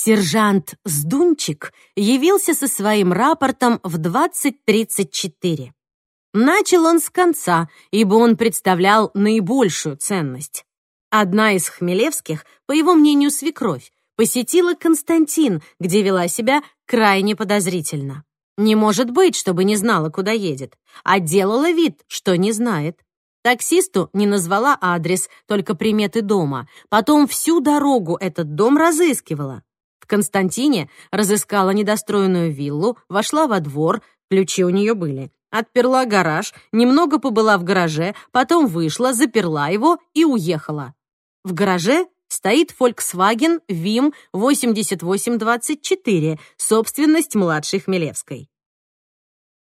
Сержант Сдунчик явился со своим рапортом в 20.34. Начал он с конца, ибо он представлял наибольшую ценность. Одна из Хмелевских, по его мнению, свекровь, посетила Константин, где вела себя крайне подозрительно. Не может быть, чтобы не знала, куда едет, а делала вид, что не знает. Таксисту не назвала адрес, только приметы дома. Потом всю дорогу этот дом разыскивала. В Константине разыскала недостроенную виллу, вошла во двор, ключи у нее были. Отперла гараж, немного побыла в гараже, потом вышла, заперла его и уехала. В гараже стоит Volkswagen ВИМ 8824, собственность младшей Хмелевской.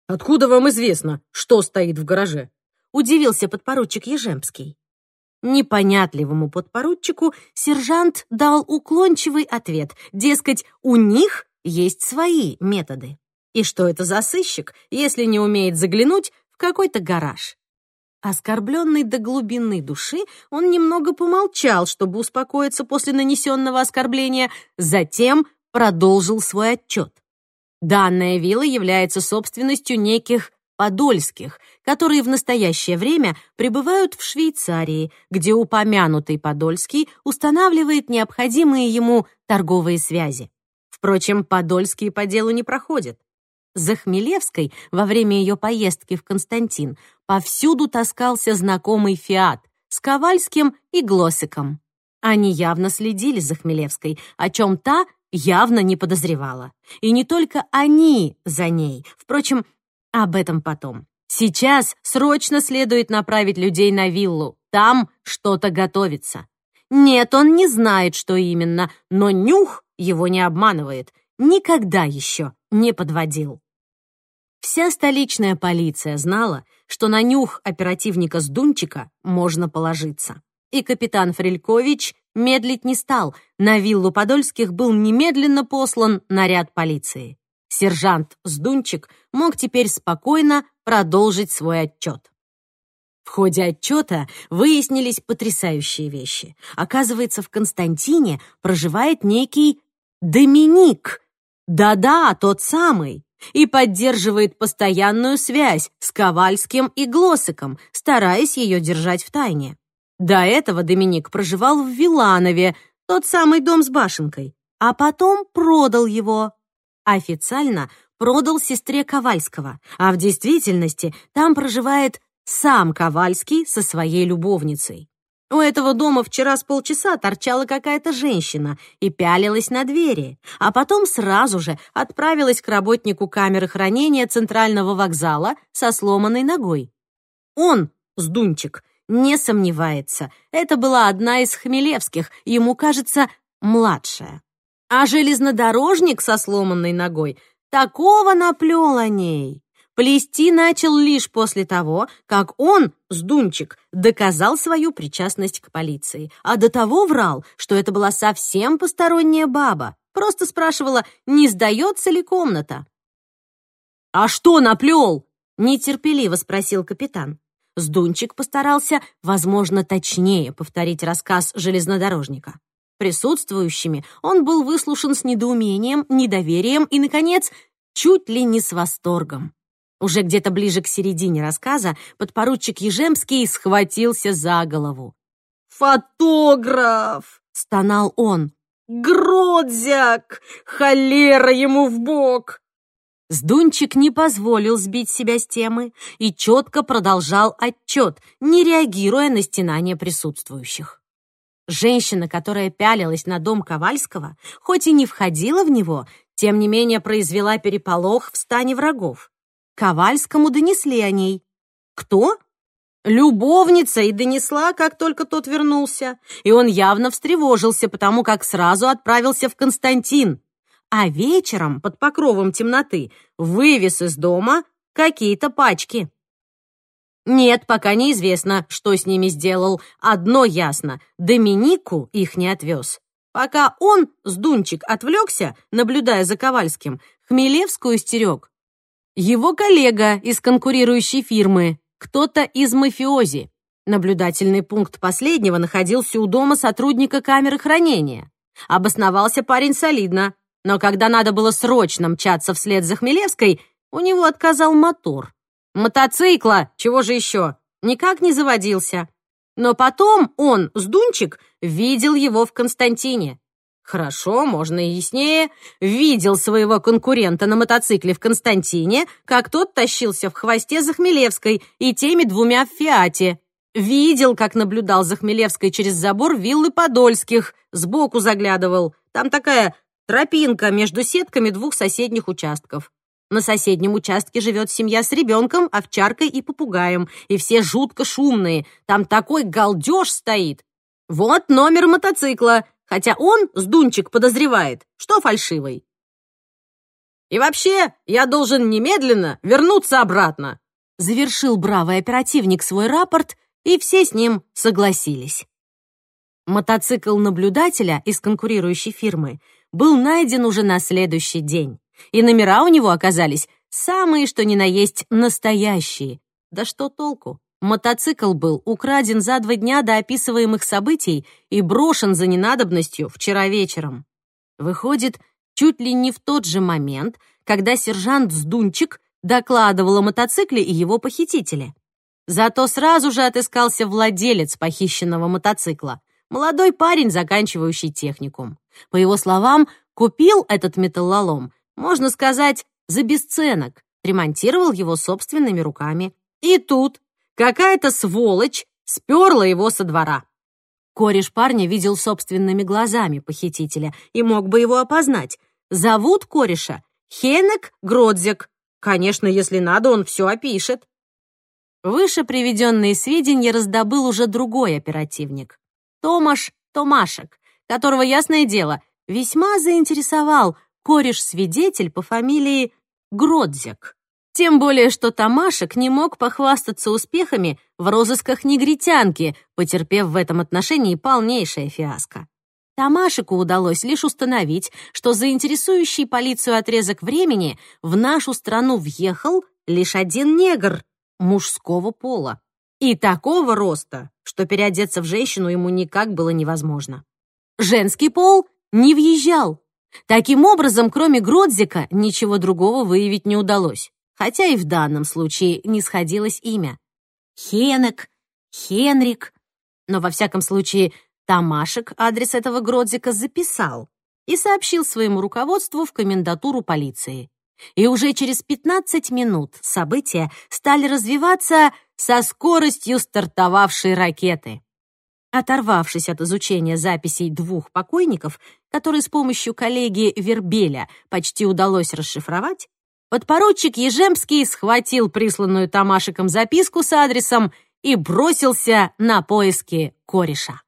«Откуда вам известно, что стоит в гараже?» — удивился подпоручик Ежемский. Непонятливому подпоручику сержант дал уклончивый ответ, дескать, у них есть свои методы. И что это за сыщик, если не умеет заглянуть в какой-то гараж? Оскорбленный до глубины души, он немного помолчал, чтобы успокоиться после нанесенного оскорбления, затем продолжил свой отчет. Данная вилла является собственностью неких подольских, которые в настоящее время пребывают в Швейцарии, где упомянутый Подольский устанавливает необходимые ему торговые связи. Впрочем, Подольские по делу не проходят. За Хмелевской во время ее поездки в Константин повсюду таскался знакомый «Фиат» с Ковальским и Глосиком. Они явно следили за Хмелевской, о чем та явно не подозревала. И не только они за ней. Впрочем, об этом потом. Сейчас срочно следует направить людей на виллу. Там что-то готовится. Нет, он не знает, что именно, но нюх его не обманывает. Никогда еще не подводил. Вся столичная полиция знала, что на нюх оперативника с Дунчика можно положиться. И капитан Фрелькович медлить не стал. На виллу Подольских был немедленно послан наряд полиции. Сержант Сдунчик мог теперь спокойно продолжить свой отчет. В ходе отчета выяснились потрясающие вещи. Оказывается, в Константине проживает некий Доминик. Да-да, тот самый и поддерживает постоянную связь с Ковальским и Глосиком, стараясь ее держать в тайне. До этого Доминик проживал в Виланове, тот самый дом с башенкой, а потом продал его. Официально продал сестре Ковальского, а в действительности там проживает сам Ковальский со своей любовницей. У этого дома вчера с полчаса торчала какая-то женщина и пялилась на двери, а потом сразу же отправилась к работнику камеры хранения центрального вокзала со сломанной ногой. Он, Сдунчик, не сомневается, это была одна из Хмелевских, ему кажется, младшая. А железнодорожник со сломанной ногой такого наплел о ней, Плести начал лишь после того, как он, Сдунчик, доказал свою причастность к полиции, а до того врал, что это была совсем посторонняя баба, просто спрашивала, не сдается ли комната. «А что наплел?» — нетерпеливо спросил капитан. Сдунчик постарался, возможно, точнее повторить рассказ железнодорожника. Присутствующими он был выслушан с недоумением, недоверием и, наконец, чуть ли не с восторгом. Уже где-то ближе к середине рассказа подпоручик Ежемский схватился за голову. «Фотограф!» — стонал он. «Гродзяк! Холера ему в бок!» Сдунчик не позволил сбить себя с темы и четко продолжал отчет, не реагируя на стенания присутствующих. Женщина, которая пялилась на дом Ковальского, хоть и не входила в него, тем не менее произвела переполох в стане врагов. Ковальскому донесли о ней. Кто? Любовница и донесла, как только тот вернулся. И он явно встревожился, потому как сразу отправился в Константин. А вечером, под покровом темноты, вывез из дома какие-то пачки. Нет, пока неизвестно, что с ними сделал. Одно ясно — Доминику их не отвез. Пока он, сдунчик, отвлекся, наблюдая за Ковальским, Хмелевскую стерег. Его коллега из конкурирующей фирмы, кто-то из мафиози. Наблюдательный пункт последнего находился у дома сотрудника камеры хранения. Обосновался парень солидно, но когда надо было срочно мчаться вслед за Хмелевской, у него отказал мотор. Мотоцикла, чего же еще, никак не заводился. Но потом он, Сдунчик, видел его в Константине. Хорошо, можно и яснее. Видел своего конкурента на мотоцикле в Константине, как тот тащился в хвосте за Хмелевской и теми двумя в Фиате. Видел, как наблюдал за Хмелевской через забор виллы Подольских, сбоку заглядывал. Там такая тропинка между сетками двух соседних участков. На соседнем участке живет семья с ребенком, овчаркой и попугаем, и все жутко шумные. Там такой галдеж стоит. Вот номер мотоцикла, хотя он, Сдунчик, подозревает, что фальшивый. «И вообще, я должен немедленно вернуться обратно», завершил бравый оперативник свой рапорт, и все с ним согласились. Мотоцикл наблюдателя из конкурирующей фирмы был найден уже на следующий день, и номера у него оказались самые, что ни на есть, настоящие. Да что толку? Мотоцикл был украден за два дня до описываемых событий и брошен за ненадобностью вчера вечером. Выходит, чуть ли не в тот же момент, когда сержант Сдунчик докладывал о мотоцикле и его похитителе. Зато сразу же отыскался владелец похищенного мотоцикла, молодой парень, заканчивающий техникум. По его словам, купил этот металлолом, можно сказать, за бесценок, ремонтировал его собственными руками. И тут Какая-то сволочь сперла его со двора. Кореш парня видел собственными глазами похитителя и мог бы его опознать. Зовут кореша Хенек Гродзек. Конечно, если надо, он все опишет. Выше приведенные сведения раздобыл уже другой оперативник. Томаш Томашек, которого, ясное дело, весьма заинтересовал кореш-свидетель по фамилии Гродзек. Тем более, что Тамашек не мог похвастаться успехами в розысках негритянки, потерпев в этом отношении полнейшее фиаско. Тамашику удалось лишь установить, что заинтересующий полицию отрезок времени в нашу страну въехал лишь один негр мужского пола. И такого роста, что переодеться в женщину ему никак было невозможно. Женский пол не въезжал. Таким образом, кроме Гродзика, ничего другого выявить не удалось хотя и в данном случае не сходилось имя. Хенек, Хенрик. Но во всяком случае Тамашек адрес этого Гродзика записал и сообщил своему руководству в комендатуру полиции. И уже через 15 минут события стали развиваться со скоростью стартовавшей ракеты. Оторвавшись от изучения записей двух покойников, которые с помощью коллеги Вербеля почти удалось расшифровать, подпоручик Ежемский схватил присланную Тамашиком записку с адресом и бросился на поиски кореша.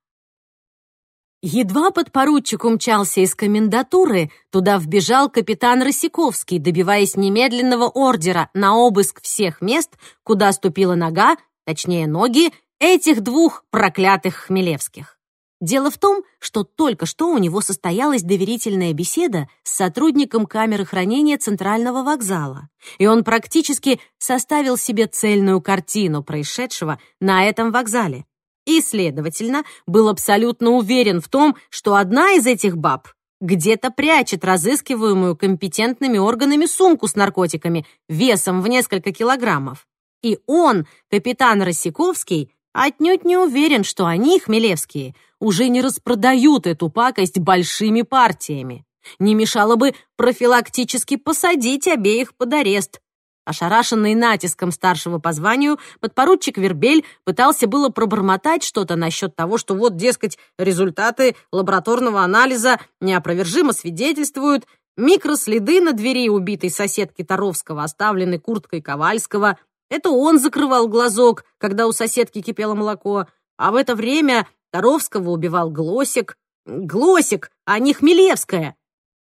Едва подпоручик умчался из комендатуры, туда вбежал капитан Росиковский, добиваясь немедленного ордера на обыск всех мест, куда ступила нога, точнее ноги, этих двух проклятых Хмелевских. Дело в том, что только что у него состоялась доверительная беседа с сотрудником камеры хранения Центрального вокзала, и он практически составил себе цельную картину происшедшего на этом вокзале. И, следовательно, был абсолютно уверен в том, что одна из этих баб где-то прячет разыскиваемую компетентными органами сумку с наркотиками весом в несколько килограммов. И он, капитан Росиковский, отнюдь не уверен, что они, хмелевские, уже не распродают эту пакость большими партиями. Не мешало бы профилактически посадить обеих под арест. Ошарашенный натиском старшего по званию, подпоручик Вербель пытался было пробормотать что-то насчет того, что вот, дескать, результаты лабораторного анализа неопровержимо свидетельствуют, микроследы на двери убитой соседки Таровского оставлены курткой Ковальского. Это он закрывал глазок, когда у соседки кипело молоко, а в это время Таровского убивал Глосик. Глосик, а не Хмелевская.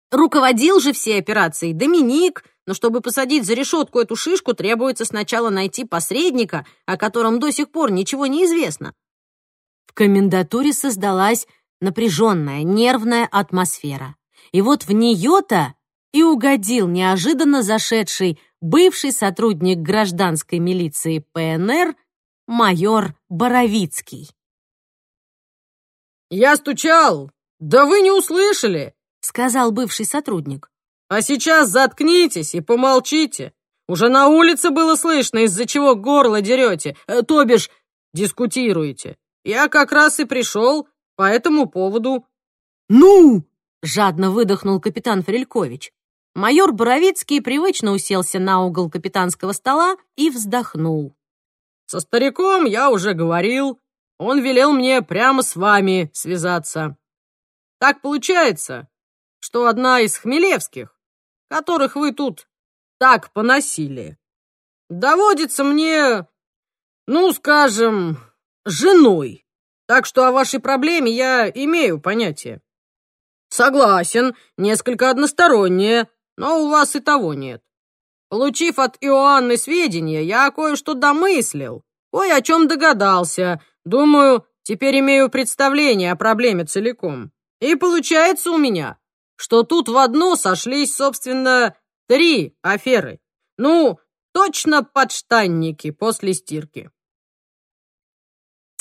Руководил же всей операцией Доминик, но чтобы посадить за решетку эту шишку, требуется сначала найти посредника, о котором до сих пор ничего не известно. В комендатуре создалась напряженная, нервная атмосфера. И вот в нее-то и угодил неожиданно зашедший бывший сотрудник гражданской милиции ПНР майор Боровицкий. «Я стучал! «Да вы не услышали!» — сказал бывший сотрудник. «А сейчас заткнитесь и помолчите. Уже на улице было слышно, из-за чего горло дерете, э, то бишь дискутируете. Я как раз и пришел по этому поводу». «Ну!» — жадно выдохнул капитан Фрелькович. Майор Боровицкий привычно уселся на угол капитанского стола и вздохнул. «Со стариком я уже говорил. Он велел мне прямо с вами связаться. Так получается, что одна из Хмелевских, которых вы тут так поносили, доводится мне, ну, скажем, женой. Так что о вашей проблеме я имею понятие. Согласен, несколько одностороннее, но у вас и того нет. Получив от Иоанны сведения, я кое-что домыслил, кое о чем догадался. Думаю, теперь имею представление о проблеме целиком. И получается у меня, что тут в одну сошлись, собственно, три аферы. Ну, точно подштанники после стирки.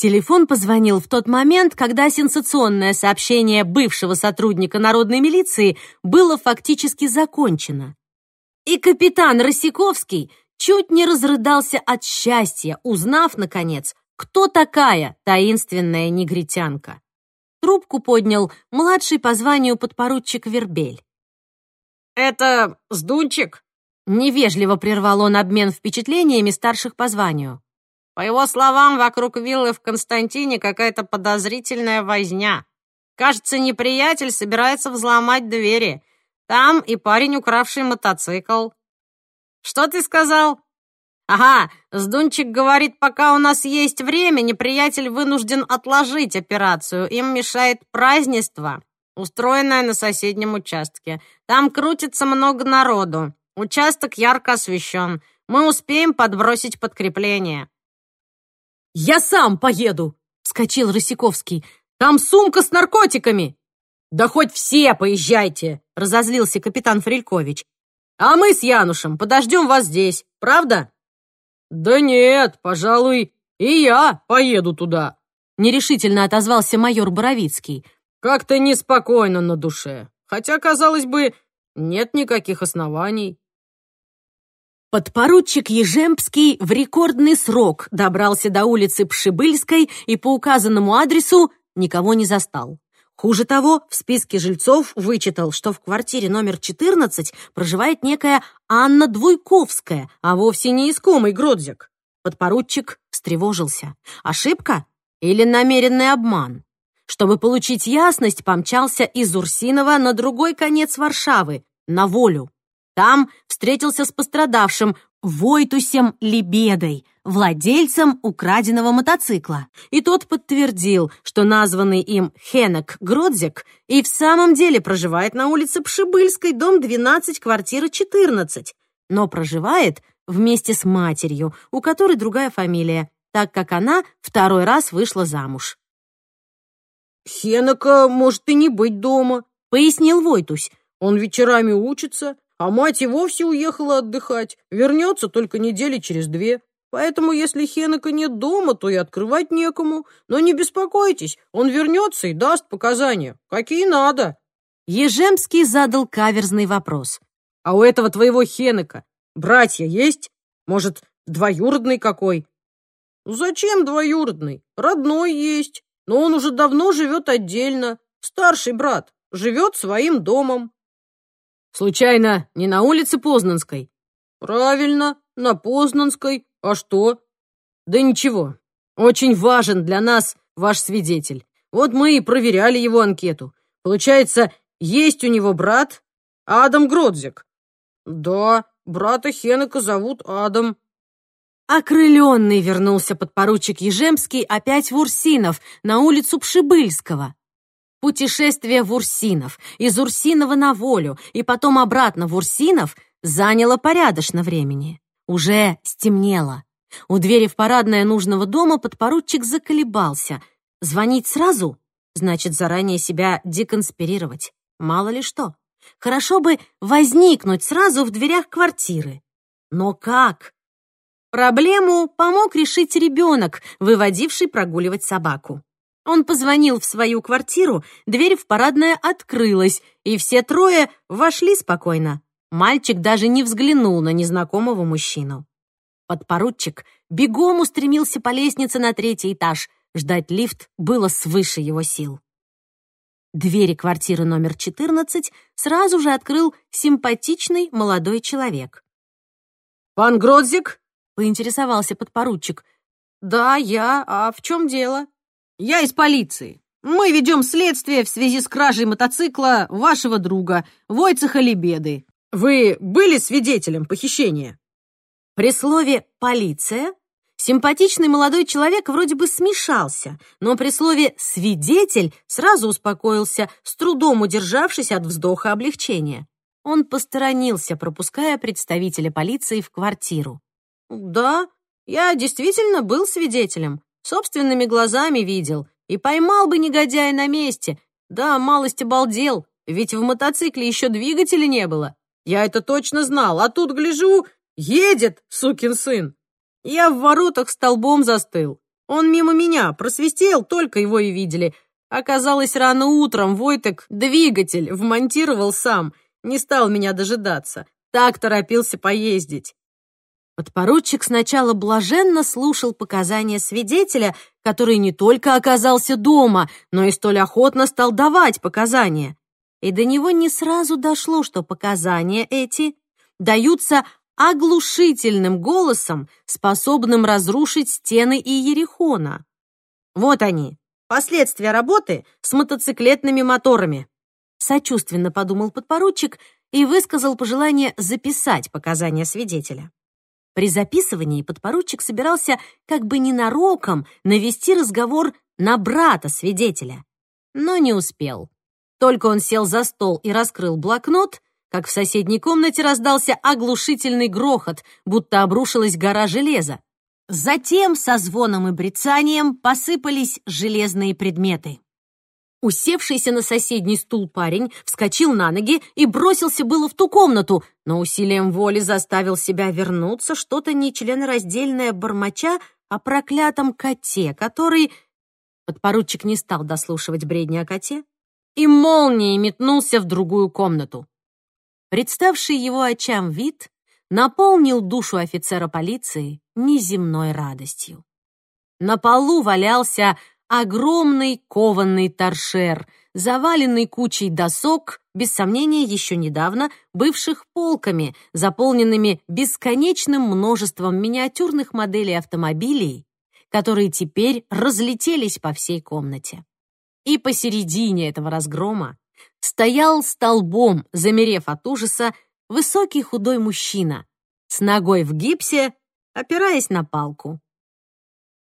Телефон позвонил в тот момент, когда сенсационное сообщение бывшего сотрудника народной милиции было фактически закончено. И капитан Росиковский чуть не разрыдался от счастья, узнав, наконец, кто такая таинственная негритянка. Трубку поднял младший по званию подпоручик Вербель. «Это сдунчик?» Невежливо прервал он обмен впечатлениями старших по званию. По его словам, вокруг виллы в Константине какая-то подозрительная возня. Кажется, неприятель собирается взломать двери. Там и парень, укравший мотоцикл. Что ты сказал? Ага, Сдунчик говорит, пока у нас есть время, неприятель вынужден отложить операцию. Им мешает празднество, устроенное на соседнем участке. Там крутится много народу. Участок ярко освещен. Мы успеем подбросить подкрепление. «Я сам поеду!» — вскочил Рысяковский. «Там сумка с наркотиками!» «Да хоть все поезжайте!» — разозлился капитан Фрелькович. «А мы с Янушем подождем вас здесь, правда?» «Да нет, пожалуй, и я поеду туда», — нерешительно отозвался майор Боровицкий. «Как-то неспокойно на душе, хотя, казалось бы, нет никаких оснований». Подпоручик Ежемпский в рекордный срок добрался до улицы Пшибыльской и по указанному адресу никого не застал. Хуже того, в списке жильцов вычитал, что в квартире номер 14 проживает некая Анна Двуйковская, а вовсе не искомый Гродзик. Подпоручик встревожился. Ошибка или намеренный обман? Чтобы получить ясность, помчался из Урсинова на другой конец Варшавы, на волю. Там встретился с пострадавшим Войтусем Лебедой, владельцем украденного мотоцикла. И тот подтвердил, что названный им Хенек Гродзик и в самом деле проживает на улице Пшибыльской, дом 12, квартира 14, но проживает вместе с матерью, у которой другая фамилия, так как она второй раз вышла замуж. «Хенека может и не быть дома», — пояснил Войтусь. «Он вечерами учится, а мать и вовсе уехала отдыхать. Вернется только недели через две. Поэтому, если Хенека нет дома, то и открывать некому. Но не беспокойтесь, он вернется и даст показания. Какие надо. Ежемский задал каверзный вопрос. А у этого твоего Хенека братья есть? Может, двоюродный какой? Зачем двоюродный? Родной есть. Но он уже давно живет отдельно. Старший брат живет своим домом. Случайно, не на улице Познанской? Правильно, на Познанской. А что? Да ничего. Очень важен для нас ваш свидетель. Вот мы и проверяли его анкету. Получается, есть у него брат Адам Гродзик. Да, брата Хенека зовут Адам. Окрыленный вернулся подпоручик Ежемский опять в Урсинов, на улицу Пшибыльского. Путешествие в Урсинов, из Урсинова на волю и потом обратно в Урсинов заняло порядочно времени. Уже стемнело. У двери в парадное нужного дома подпоручик заколебался. Звонить сразу? Значит, заранее себя деконспирировать. Мало ли что. Хорошо бы возникнуть сразу в дверях квартиры. Но как? Проблему помог решить ребенок, выводивший прогуливать собаку. Он позвонил в свою квартиру, дверь в парадное открылась, и все трое вошли спокойно. Мальчик даже не взглянул на незнакомого мужчину. Подпоручик бегом устремился по лестнице на третий этаж. Ждать лифт было свыше его сил. Двери квартиры номер 14 сразу же открыл симпатичный молодой человек. «Пан Гродзик?» — поинтересовался подпоручик. «Да, я. А в чем дело?» «Я из полиции. Мы ведем следствие в связи с кражей мотоцикла вашего друга, Войцеха Лебеды. Вы были свидетелем похищения?» При слове «полиция» Симпатичный молодой человек вроде бы смешался, но при слове «свидетель» сразу успокоился, с трудом удержавшись от вздоха облегчения. Он посторонился, пропуская представителя полиции в квартиру. «Да, я действительно был свидетелем. Собственными глазами видел. И поймал бы негодяя на месте. Да, малость обалдел, ведь в мотоцикле еще двигателя не было. Я это точно знал, а тут, гляжу, едет, сукин сын. Я в воротах столбом застыл. Он мимо меня просвистел, только его и видели. Оказалось, рано утром Войтек двигатель вмонтировал сам, не стал меня дожидаться. Так торопился поездить. Подпоручик сначала блаженно слушал показания свидетеля, который не только оказался дома, но и столь охотно стал давать показания. И до него не сразу дошло, что показания эти даются оглушительным голосом, способным разрушить стены и Ерехона. Вот они, последствия работы с мотоциклетными моторами. Сочувственно подумал подпоручик и высказал пожелание записать показания свидетеля. При записывании подпоручик собирался как бы ненароком навести разговор на брата свидетеля, но не успел. Только он сел за стол и раскрыл блокнот, как в соседней комнате раздался оглушительный грохот, будто обрушилась гора железа. Затем со звоном и брецанием посыпались железные предметы. Усевшийся на соседний стул парень вскочил на ноги и бросился было в ту комнату, но усилием воли заставил себя вернуться что-то нечленораздельное бормоча о проклятом коте, который... Подпоручик не стал дослушивать бредни о коте и молнией метнулся в другую комнату. Представший его очам вид наполнил душу офицера полиции неземной радостью. На полу валялся огромный кованный торшер, заваленный кучей досок, без сомнения, еще недавно бывших полками, заполненными бесконечным множеством миниатюрных моделей автомобилей, которые теперь разлетелись по всей комнате. И посередине этого разгрома стоял столбом, замерев от ужаса, высокий худой мужчина с ногой в гипсе, опираясь на палку.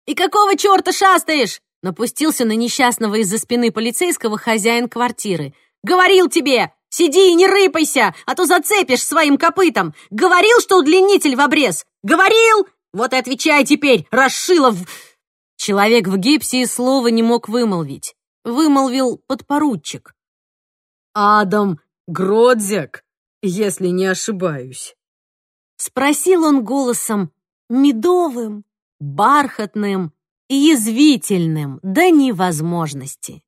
«И какого черта шастаешь?» Напустился на несчастного из-за спины полицейского хозяин квартиры. «Говорил тебе! Сиди и не рыпайся, а то зацепишь своим копытом! Говорил, что удлинитель в обрез! Говорил! Вот и отвечай теперь, Расшилов!» Человек в гипсе и слова не мог вымолвить. Вымолвил подпоручик. Адам Гродзек, если не ошибаюсь. Спросил он голосом медовым, бархатным язвительным до невозможности.